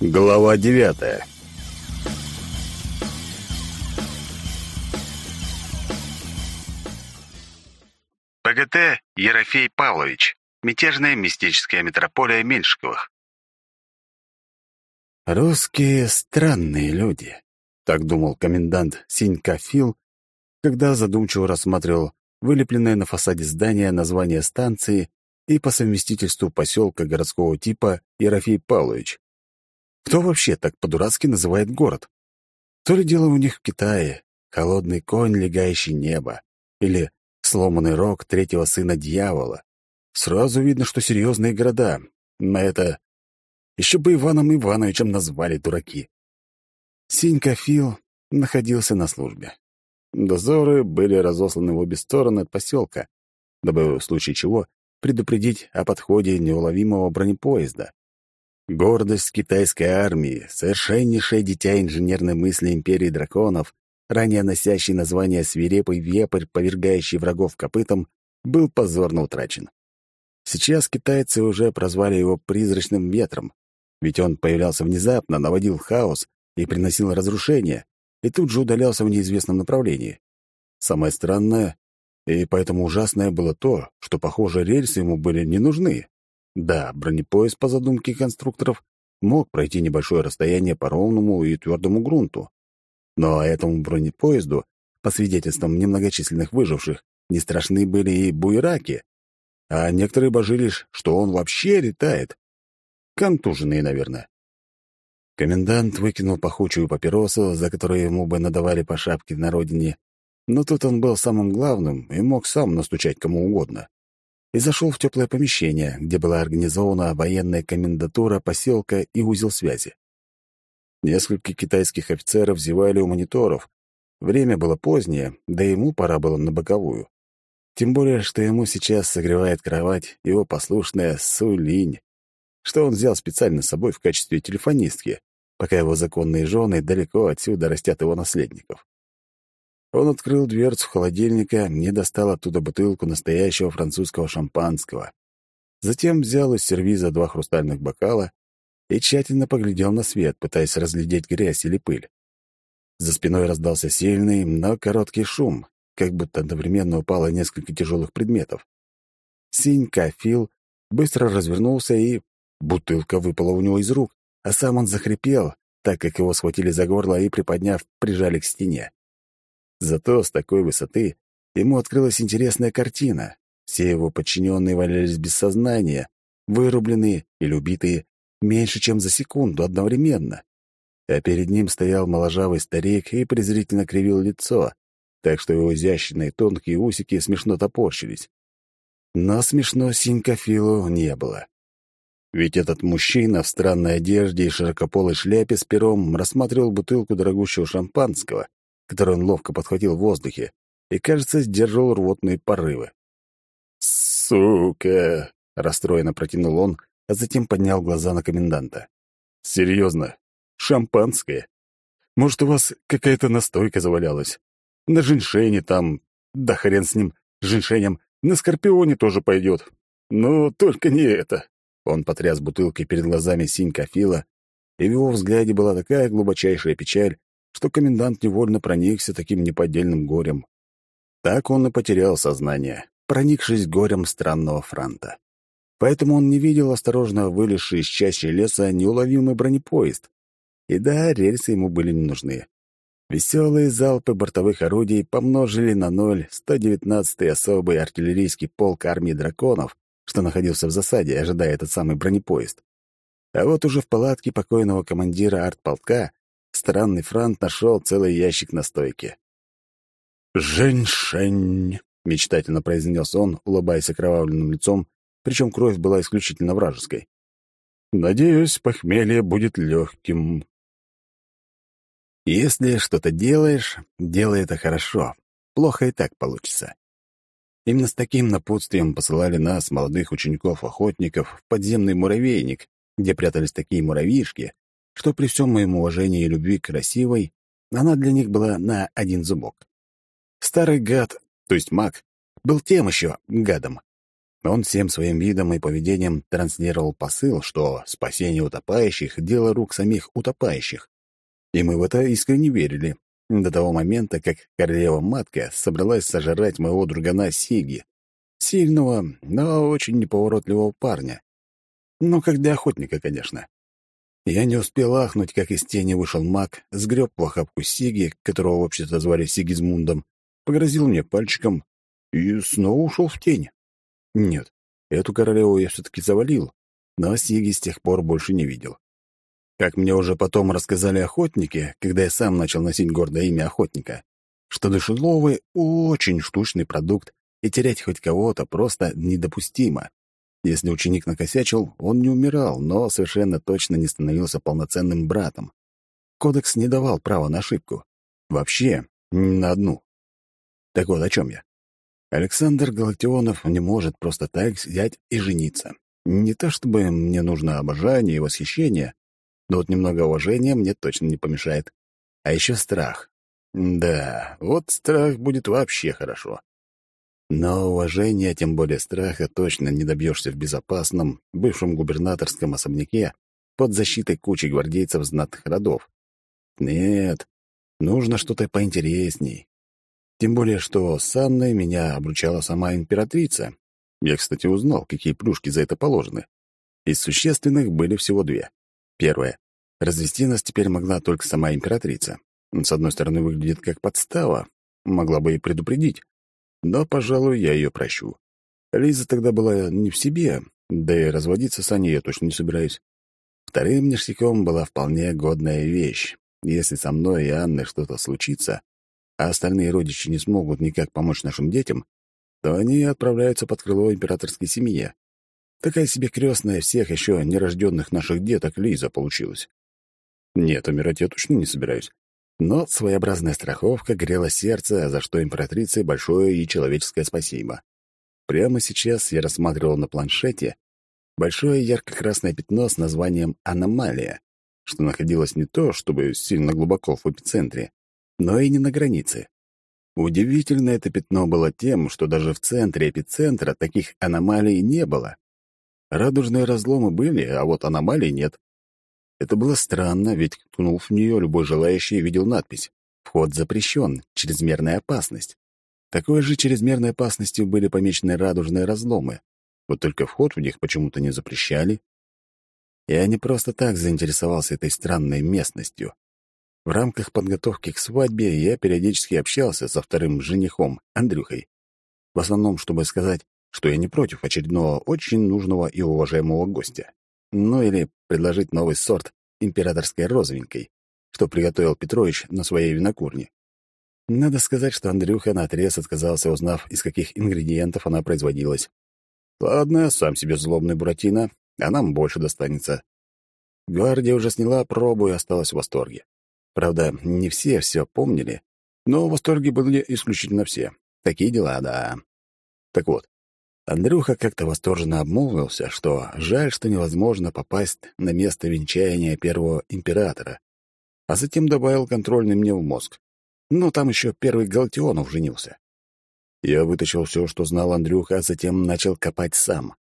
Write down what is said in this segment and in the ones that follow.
Глава девятая ПГТ Ерофей Павлович. Мятежная мистическая метрополия Меньшиковых. «Русские странные люди», — так думал комендант Синька Фил, когда задумчиво рассматривал вылепленное на фасаде здания название станции и по совместительству поселка городского типа Ерофей Павлович. Кто вообще так по-дурацки называет город? То ли дело у них в Китае, холодный конь, легающий небо, или сломанный рог третьего сына дьявола. Сразу видно, что серьезные города. На это еще бы Иваном Ивановичем назвали дураки. Синька Фил находился на службе. Дозоры были разосланы в обе стороны от поселка, дабы в случае чего предупредить о подходе неуловимого бронепоезда. Гордость китайской армии, совершеннейшее дитя инженерной мысли империи драконов, ранее носящий название «свирепый вепрь, повергающий врагов копытом», был позорно утрачен. Сейчас китайцы уже прозвали его «призрачным ветром», ведь он появлялся внезапно, наводил хаос и приносил разрушение, и тут же удалялся в неизвестном направлении. Самое странное и поэтому ужасное было то, что, похоже, рельсы ему были не нужны. Да, бронепоезд по задумке конструкторов мог пройти небольшое расстояние по ровному и твердому грунту. Но этому бронепоезду, по свидетельствам немногочисленных выживших, не страшны были и буераки, а некоторые божились, что он вообще летает. Контуженные, наверное. Комендант выкинул пахучую папиросу, за которую ему бы надавали по шапке на родине, но тут он был самым главным и мог сам настучать кому угодно и зашел в теплое помещение, где была организована военная комендатура поселка и узел связи. Несколько китайских офицеров зевали у мониторов. Время было позднее, да ему пора было на боковую. Тем более, что ему сейчас согревает кровать его послушная Сулинь, что он взял специально с собой в качестве телефонистки, пока его законные жены далеко отсюда растят его наследников. Он открыл дверцу холодильника, не достал оттуда бутылку настоящего французского шампанского. Затем взял из сервиза два хрустальных бокала и тщательно поглядел на свет, пытаясь разглядеть грязь или пыль. За спиной раздался сильный, но короткий шум, как будто одновременно упало несколько тяжелых предметов. Синька Фил быстро развернулся, и бутылка выпала у него из рук, а сам он захрипел, так как его схватили за горло и, приподняв, прижали к стене. Зато с такой высоты ему открылась интересная картина. Все его подчиненные валялись без сознания, вырубленные или убитые меньше, чем за секунду одновременно. А перед ним стоял моложавый старик и презрительно кривил лицо, так что его изящные тонкие усики смешно топорщились. Но смешно Синькофилу не было. Ведь этот мужчина в странной одежде и широкополой шляпе с пером рассматривал бутылку дорогущего шампанского, который он ловко подхватил в воздухе и, кажется, сдерживал рвотные порывы. «Сука!» — расстроенно протянул он, а затем поднял глаза на коменданта. «Серьезно? Шампанское? Может, у вас какая-то настойка завалялась? На женьшене там... Да хрен с ним, женьшенем. На скорпионе тоже пойдет. Но только не это!» Он потряс бутылкой перед глазами синька Фила, и в его взгляде была такая глубочайшая печаль, что комендант невольно проникся таким неподдельным горем. Так он и потерял сознание, проникшись горем странного франта. Поэтому он не видел осторожно вылезший из чащи леса неуловимый бронепоезд. И да, рельсы ему были не нужны. Веселые залпы бортовых орудий помножили на ноль 119-й особый артиллерийский полк армии драконов, что находился в засаде, ожидая этот самый бронепоезд. А вот уже в палатке покойного командира артполка странный франт нашел целый ящик настойки. «Женьшень!» — мечтательно произнес он, улыбаясь окровавленным лицом, причем кровь была исключительно вражеской. «Надеюсь, похмелье будет легким». Если что-то делаешь, делай это хорошо. Плохо и так получится. Именно с таким напутствием посылали нас, молодых учеников-охотников, в подземный муравейник, где прятались такие муравьишки, что при всем моем уважении и любви к красивой, она для них была на один зубок. Старый гад, то есть маг, был тем еще гадом. Он всем своим видом и поведением транслировал посыл, что спасение утопающих — дело рук самих утопающих. И мы в это искренне верили, до того момента, как королева-матка собралась сожрать моего другана Сиги, сильного, но очень неповоротливого парня. Ну, как для охотника, конечно. Я не успел ахнуть, как из тени вышел маг, сгреб в Сиги, которого вообще-то звали Сигизмундом, погрозил мне пальчиком и снова ушел в тень. Нет, эту королеву я все-таки завалил, но Сиги с тех пор больше не видел. Как мне уже потом рассказали охотники, когда я сам начал носить гордое имя охотника, что душеловый — очень штучный продукт, и терять хоть кого-то просто недопустимо. Если ученик накосячил, он не умирал, но совершенно точно не становился полноценным братом. Кодекс не давал права на ошибку. Вообще, ни на одну. Так вот, о чем я? Александр Галактионов не может просто так взять и жениться. Не то чтобы мне нужно обожание и восхищение, но вот немного уважения мне точно не помешает. А еще страх. Да, вот страх будет вообще хорошо. Но уважения, тем более страха, точно не добьешься в безопасном, бывшем губернаторском особняке под защитой кучи гвардейцев знатных родов. Нет, нужно что-то поинтересней. Тем более, что с Анной меня обручала сама императрица. Я, кстати, узнал, какие плюшки за это положены. Из существенных были всего две. Первое. Развести нас теперь могла только сама императрица. С одной стороны, выглядит как подстава. Могла бы и предупредить. Но, пожалуй, я ее прощу. Лиза тогда была не в себе, да и разводиться с Аней я точно не собираюсь. Вторым ништяком была вполне годная вещь. Если со мной и Анной что-то случится, а остальные родичи не смогут никак помочь нашим детям, то они отправляются под крыло императорской семье. Такая себе крестная всех еще нерожденных наших деток Лиза получилась. Нет, умирать я точно не собираюсь. Но своеобразная страховка грела сердце, за что императрице большое и человеческое спасибо. Прямо сейчас я рассматривал на планшете большое ярко-красное пятно с названием «Аномалия», что находилось не то, чтобы сильно глубоко в эпицентре, но и не на границе. Удивительно это пятно было тем, что даже в центре эпицентра таких аномалий не было. Радужные разломы были, а вот аномалий нет. Это было странно, ведь, ткнув в нее, любой желающий видел надпись «Вход запрещен. Чрезмерная опасность». Такой же чрезмерной опасностью были помечены радужные разломы. Вот только вход в них почему-то не запрещали. Я не просто так заинтересовался этой странной местностью. В рамках подготовки к свадьбе я периодически общался со вторым женихом, Андрюхой. В основном, чтобы сказать, что я не против очередного очень нужного и уважаемого гостя. Ну или предложить новый сорт императорской розовенькой, что приготовил Петрович на своей винокурне. Надо сказать, что Андрюха наотрез отказался, узнав, из каких ингредиентов она производилась. Ладно, сам себе злобный Буратино, а нам больше достанется. Гвардия уже сняла пробу и осталась в восторге. Правда, не все все помнили, но в восторге были исключительно все. Такие дела, да. Так вот, Андрюха как-то восторженно обмолвился, что жаль, что невозможно попасть на место венчания первого императора, а затем добавил контрольный мне в мозг. Ну, там еще первый Галтионов женился. Я вытащил все, что знал Андрюха, а затем начал копать сам.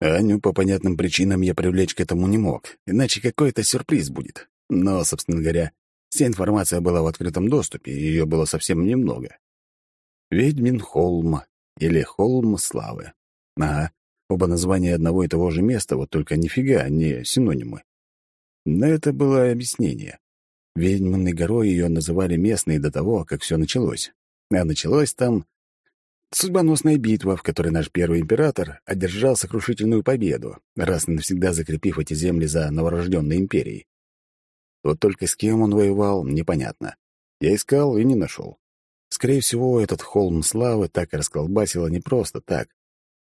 Аню по понятным причинам я привлечь к этому не мог, иначе какой-то сюрприз будет. Но, собственно говоря, вся информация была в открытом доступе, и ее было совсем немного. Ведьмин холм или холм славы. Ага, оба названия одного и того же места, вот только нифига не синонимы. Но это было объяснение. Ведьманной горой ее называли местные до того, как все началось. А началось там судьбоносная битва, в которой наш первый император одержал сокрушительную победу, раз и навсегда закрепив эти земли за новорожденной империей. Вот только с кем он воевал, непонятно. Я искал и не нашел. Скорее всего, этот холм славы так и расколбасило не просто так.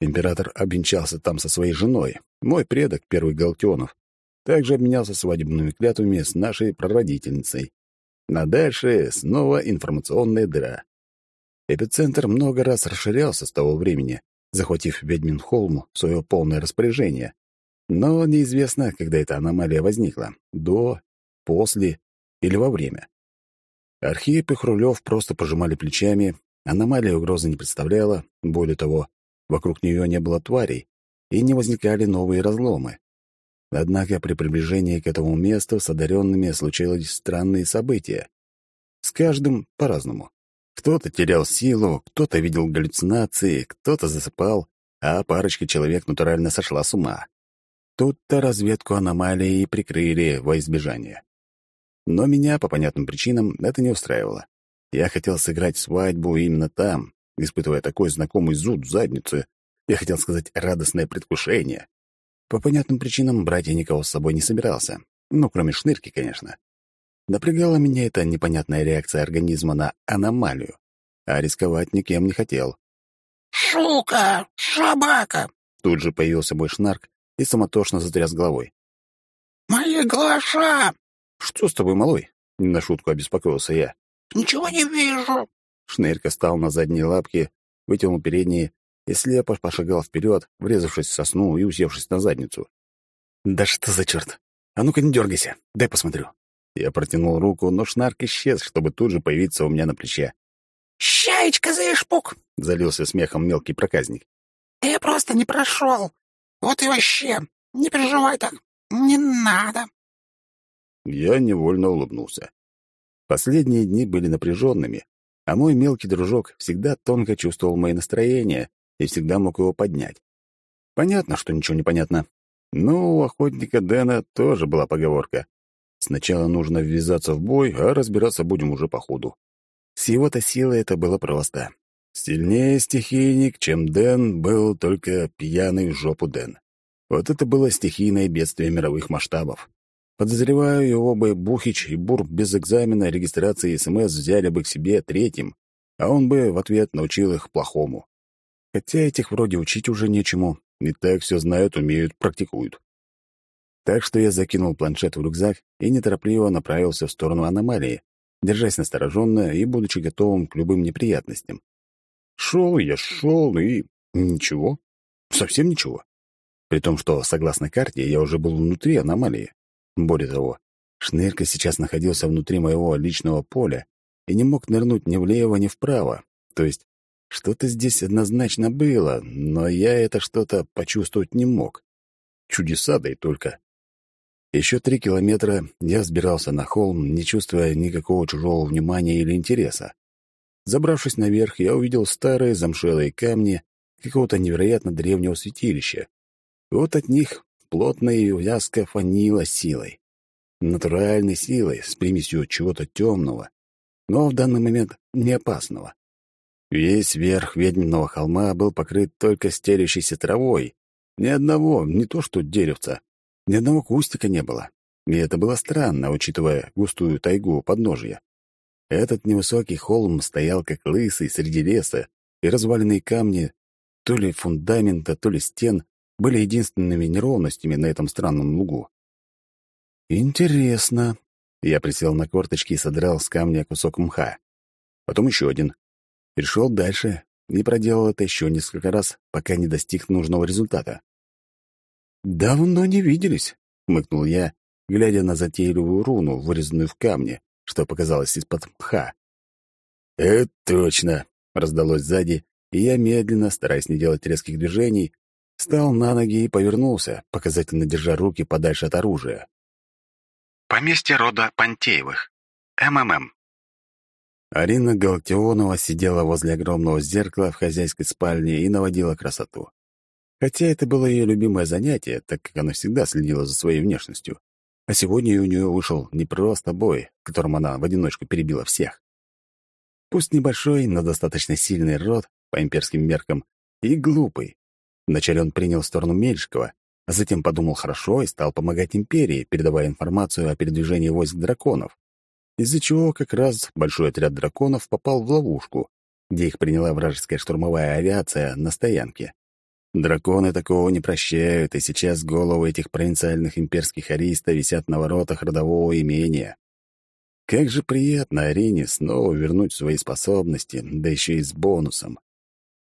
Император обвенчался там со своей женой, мой предок, первый Галтионов. Также обменялся свадебными клятвами с нашей прародительницей. На дальше снова информационная дыра. Эпицентр много раз расширялся с того времени, захватив Ведьмин холм в свое полное распоряжение. Но неизвестно, когда эта аномалия возникла — до, после или во время. Архип и Хрулев просто пожимали плечами, аномалия угрозы не представляла, более того, вокруг нее не было тварей, и не возникали новые разломы. Однако при приближении к этому месту с одаренными случились странные события. С каждым по-разному. Кто-то терял силу, кто-то видел галлюцинации, кто-то засыпал, а парочка человек натурально сошла с ума. Тут-то разведку аномалии прикрыли во избежание. Но меня, по понятным причинам, это не устраивало. Я хотел сыграть свадьбу именно там, испытывая такой знакомый зуд в заднице. Я хотел сказать радостное предвкушение. По понятным причинам брать я никого с собой не собирался. Ну, кроме шнырки, конечно. Напрягала меня эта непонятная реакция организма на аномалию, а рисковать никем не хотел. «Шука! Собака!» Тут же появился мой шнарк и самотошно затряс головой. «Мои глаза!» «Что с тобой, малой?» — не на шутку обеспокоился я. «Ничего не вижу!» Шнырька стал на задние лапки, вытянул передние и слепо пошагал вперед, врезавшись в сосну и усевшись на задницу. «Да что за черт! А ну-ка не дергайся, дай посмотрю». Я протянул руку, но шнарк исчез, чтобы тут же появиться у меня на плече. «Щаечка за испуг!» — залился смехом мелкий проказник. «Ты просто не прошел. Вот и вообще, не переживай так, не надо». Я невольно улыбнулся. Последние дни были напряженными, а мой мелкий дружок всегда тонко чувствовал мои настроения и всегда мог его поднять. Понятно, что ничего не понятно. Но у охотника Дэна тоже была поговорка. Сначала нужно ввязаться в бой, а разбираться будем уже по ходу. С его-то силой это было просто. Сильнее стихийник, чем Дэн, был только пьяный в жопу Дэн. Вот это было стихийное бедствие мировых масштабов. Подозреваю, его бы Бухич и Бур без экзамена регистрации СМС взяли бы к себе третьим, а он бы в ответ научил их плохому. Хотя этих вроде учить уже нечему, и так все знают, умеют, практикуют. Так что я закинул планшет в рюкзак и неторопливо направился в сторону аномалии, держась настороженно и будучи готовым к любым неприятностям. Шел я, шел, и ничего. Совсем ничего. При том, что, согласно карте, я уже был внутри аномалии. Более того, Шнырка сейчас находился внутри моего личного поля и не мог нырнуть ни влево, ни вправо. То есть что-то здесь однозначно было, но я это что-то почувствовать не мог. Чудеса, да и только. Еще три километра я взбирался на холм, не чувствуя никакого чужого внимания или интереса. Забравшись наверх, я увидел старые замшелые камни какого-то невероятно древнего святилища. вот от них плотно и вязко фанило силой. Натуральной силой, с примесью чего-то темного, но в данный момент не опасного. Весь верх ведьминого холма был покрыт только стелющейся травой. Ни одного, не то что деревца, ни одного кустика не было. И это было странно, учитывая густую тайгу подножия. Этот невысокий холм стоял как лысый среди леса, и разваленные камни, то ли фундамента, то ли стен, были единственными неровностями на этом странном лугу. «Интересно». Я присел на корточки и содрал с камня кусок мха. Потом еще один. Перешел дальше и проделал это еще несколько раз, пока не достиг нужного результата. «Давно не виделись», — хмыкнул я, глядя на затейливую руну, вырезанную в камне, что показалось из-под мха. «Это точно!» — раздалось сзади, и я медленно, стараясь не делать резких движений, встал на ноги и повернулся, показательно держа руки подальше от оружия. Поместье рода Пантеевых. МММ. Арина Галактионова сидела возле огромного зеркала в хозяйской спальне и наводила красоту. Хотя это было ее любимое занятие, так как она всегда следила за своей внешностью. А сегодня у нее вышел не просто бой, в котором она в одиночку перебила всех. Пусть небольшой, но достаточно сильный род, по имперским меркам, и глупый. Вначале он принял сторону Мельшикова, а затем подумал хорошо и стал помогать империи, передавая информацию о передвижении войск драконов из-за чего как раз большой отряд драконов попал в ловушку, где их приняла вражеская штурмовая авиация на стоянке. Драконы такого не прощают, и сейчас головы этих провинциальных имперских аристов висят на воротах родового имения. Как же приятно Арине снова вернуть свои способности, да еще и с бонусом.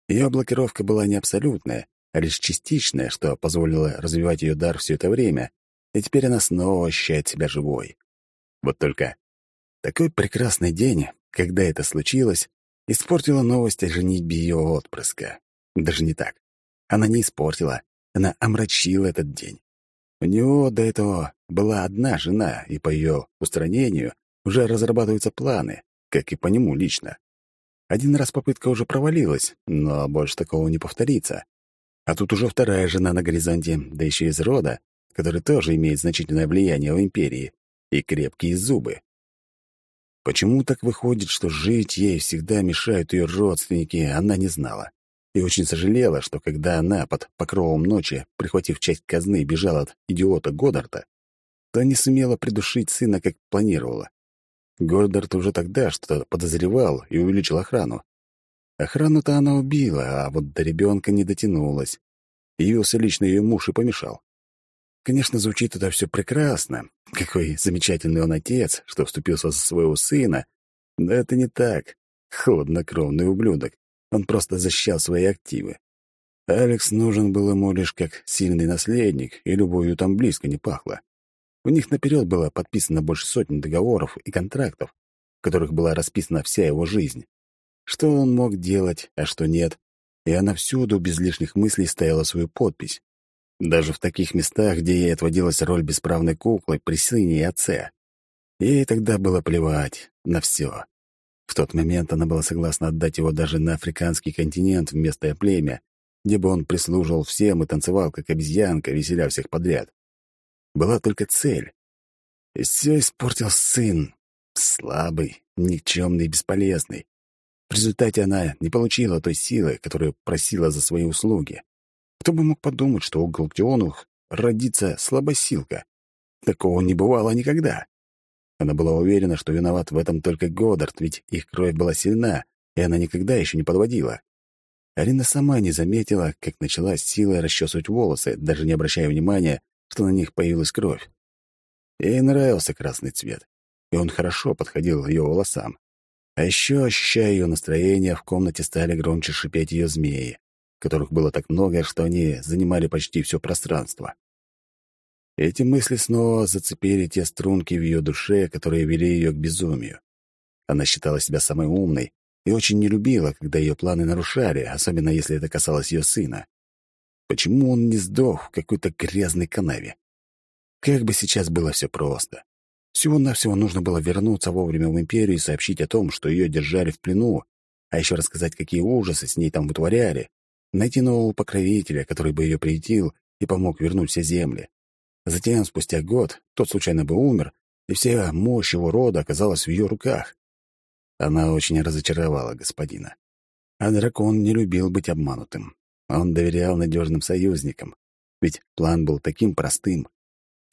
Ее блокировка была не абсолютная, а лишь частичная, что позволило развивать ее дар все это время, и теперь она снова ощущает себя живой. Вот только такой прекрасный день, когда это случилось, испортила новость о женитьбе ее отпрыска. Даже не так. Она не испортила, она омрачила этот день. У него до этого была одна жена, и по ее устранению уже разрабатываются планы, как и по нему лично. Один раз попытка уже провалилась, но больше такого не повторится. А тут уже вторая жена на горизонте, да еще из рода, который тоже имеет значительное влияние в империи, и крепкие зубы. Почему так выходит, что жить ей всегда мешают ее родственники, она не знала. И очень сожалела, что когда она под покровом ночи, прихватив часть казны, бежала от идиота Годдарта, то не сумела придушить сына, как планировала. Годдард уже тогда что-то подозревал и увеличил охрану. Охрану-то она убила, а вот до ребенка не дотянулась. Явился лично ее муж и помешал. Конечно, звучит это все прекрасно. Какой замечательный он отец, что вступился за своего сына. Но это не так. Хладнокровный ублюдок. Он просто защищал свои активы. Алекс нужен был ему лишь как сильный наследник, и любовью там близко не пахло. У них наперед было подписано больше сотни договоров и контрактов, в которых была расписана вся его жизнь. Что он мог делать, а что нет. И она всюду без лишних мыслей ставила свою подпись. Даже в таких местах, где ей отводилась роль бесправной куклы при сыне и отце. Ей тогда было плевать на все. В тот момент она была согласна отдать его даже на африканский континент вместо племя, где бы он прислуживал всем и танцевал, как обезьянка, веселя всех подряд. Была только цель. И все испортил сын. Слабый, никчемный, бесполезный. В результате она не получила той силы, которую просила за свои услуги. Кто бы мог подумать, что у Галактионовых родится слабосилка? Такого не бывало никогда. Она была уверена, что виноват в этом только Годдард, ведь их кровь была сильна, и она никогда еще не подводила. Арина сама не заметила, как начала силой расчесывать волосы, даже не обращая внимания, что на них появилась кровь. Ей нравился красный цвет, и он хорошо подходил ее волосам. А еще, ощущая ее настроение, в комнате стали громче шипеть ее змеи которых было так много, что они занимали почти все пространство. Эти мысли снова зацепили те струнки в ее душе, которые вели ее к безумию. Она считала себя самой умной и очень не любила, когда ее планы нарушали, особенно если это касалось ее сына. Почему он не сдох в какой-то грязной канаве? Как бы сейчас было все просто. Всего-навсего нужно было вернуться вовремя в Империю и сообщить о том, что ее держали в плену, а еще рассказать, какие ужасы с ней там вытворяли, найти нового покровителя, который бы ее приютил и помог вернуть все земли. Затем, спустя год, тот случайно бы умер, и вся мощь его рода оказалась в ее руках. Она очень разочаровала господина. А дракон не любил быть обманутым. Он доверял надежным союзникам, ведь план был таким простым.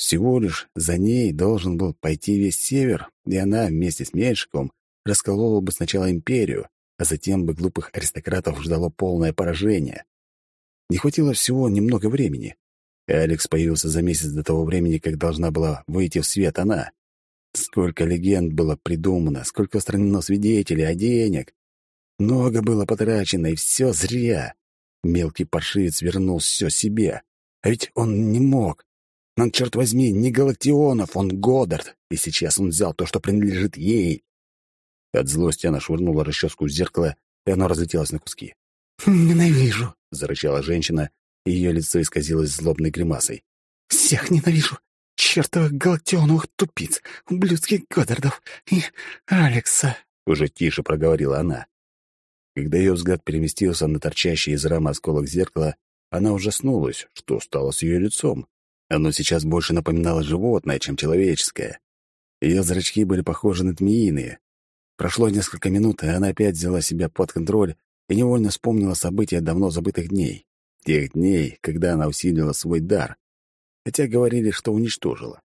Всего лишь за ней должен был пойти весь север, и она вместе с Меньшиковым расколола бы сначала империю, а затем бы глупых аристократов ждало полное поражение. Не хватило всего немного времени. Алекс появился за месяц до того времени, как должна была выйти в свет она. Сколько легенд было придумано, сколько устранено свидетелей, а денег. Много было потрачено, и все зря. Мелкий паршивец вернул все себе. А ведь он не мог. Он, черт возьми, не Галактионов, он Годдард, и сейчас он взял то, что принадлежит ей. От злости она швырнула расческу в зеркало, и оно разлетелось на куски. «Ненавижу!» — зарычала женщина, и ее лицо исказилось злобной гримасой. «Всех ненавижу! Чертовых галактионовых тупиц, ублюдских Годдардов и Алекса!» — уже тише проговорила она. Когда ее взгляд переместился на торчащий из рамы осколок зеркала, она ужаснулась, что стало с ее лицом. Оно сейчас больше напоминало животное, чем человеческое. Ее зрачки были похожи на змеиные, Прошло несколько минут, и она опять взяла себя под контроль и невольно вспомнила события давно забытых дней. Тех дней, когда она усилила свой дар, хотя говорили, что уничтожила.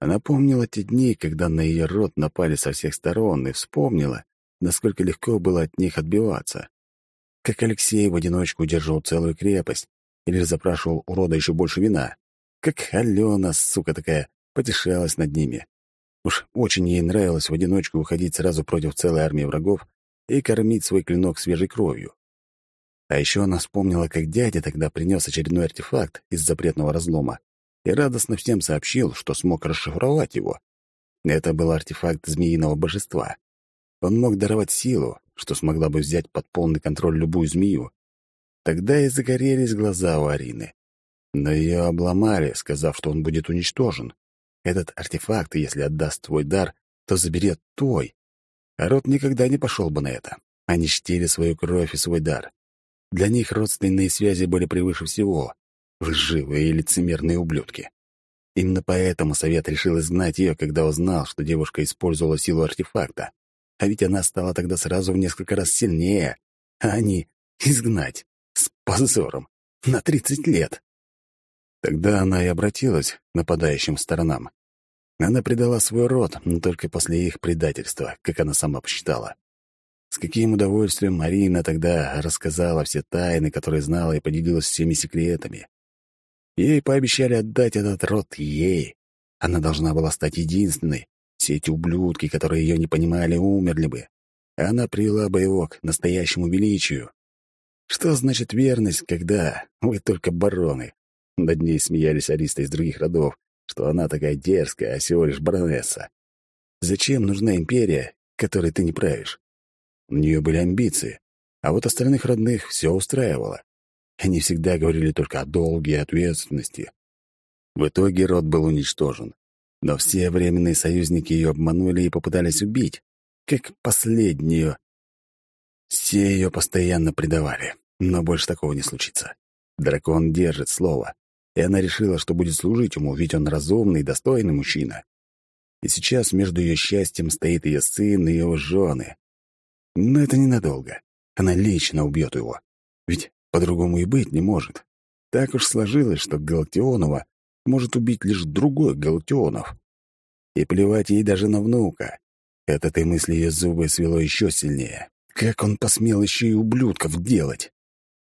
Она помнила те дни, когда на ее рот напали со всех сторон, и вспомнила, насколько легко было от них отбиваться. Как Алексей в одиночку удерживал целую крепость или запрашивал у рода еще больше вина. Как Алена, сука такая, потешалась над ними. Уж очень ей нравилось в одиночку уходить сразу против целой армии врагов и кормить свой клинок свежей кровью. А еще она вспомнила, как дядя тогда принес очередной артефакт из запретного разлома и радостно всем сообщил, что смог расшифровать его. Это был артефакт змеиного божества. Он мог даровать силу, что смогла бы взять под полный контроль любую змею. Тогда и загорелись глаза у Арины. Но ее обломали, сказав, что он будет уничтожен. Этот артефакт, если отдаст твой дар, то заберет твой. А род никогда не пошел бы на это. Они чтили свою кровь и свой дар. Для них родственные связи были превыше всего. Лживые и лицемерные ублюдки. Именно поэтому совет решил изгнать ее, когда узнал, что девушка использовала силу артефакта. А ведь она стала тогда сразу в несколько раз сильнее. А они — изгнать. С позором. На тридцать лет. Тогда она и обратилась к нападающим сторонам. Она предала свой род, но только после их предательства, как она сама посчитала. С каким удовольствием Марина тогда рассказала все тайны, которые знала, и поделилась всеми секретами. Ей пообещали отдать этот род ей. Она должна была стать единственной. Все эти ублюдки, которые ее не понимали, умерли бы. Она привела бы его к настоящему величию. Что значит верность, когда вы только бароны? Над ней смеялись аристы из других родов, что она такая дерзкая, а всего лишь баронесса. Зачем нужна империя, которой ты не правишь? У нее были амбиции, а вот остальных родных все устраивало. Они всегда говорили только о долге и ответственности. В итоге род был уничтожен. Но все временные союзники ее обманули и попытались убить, как последнюю. Все ее постоянно предавали, но больше такого не случится. Дракон держит слово, и она решила, что будет служить ему, ведь он разумный и достойный мужчина. И сейчас между ее счастьем стоит ее сын и его жены. Но это ненадолго. Она лично убьет его. Ведь по-другому и быть не может. Так уж сложилось, что Галактионова может убить лишь другой Галактионов. И плевать ей даже на внука. От этой мысли ее зубы свело еще сильнее. Как он посмел еще и ублюдков делать?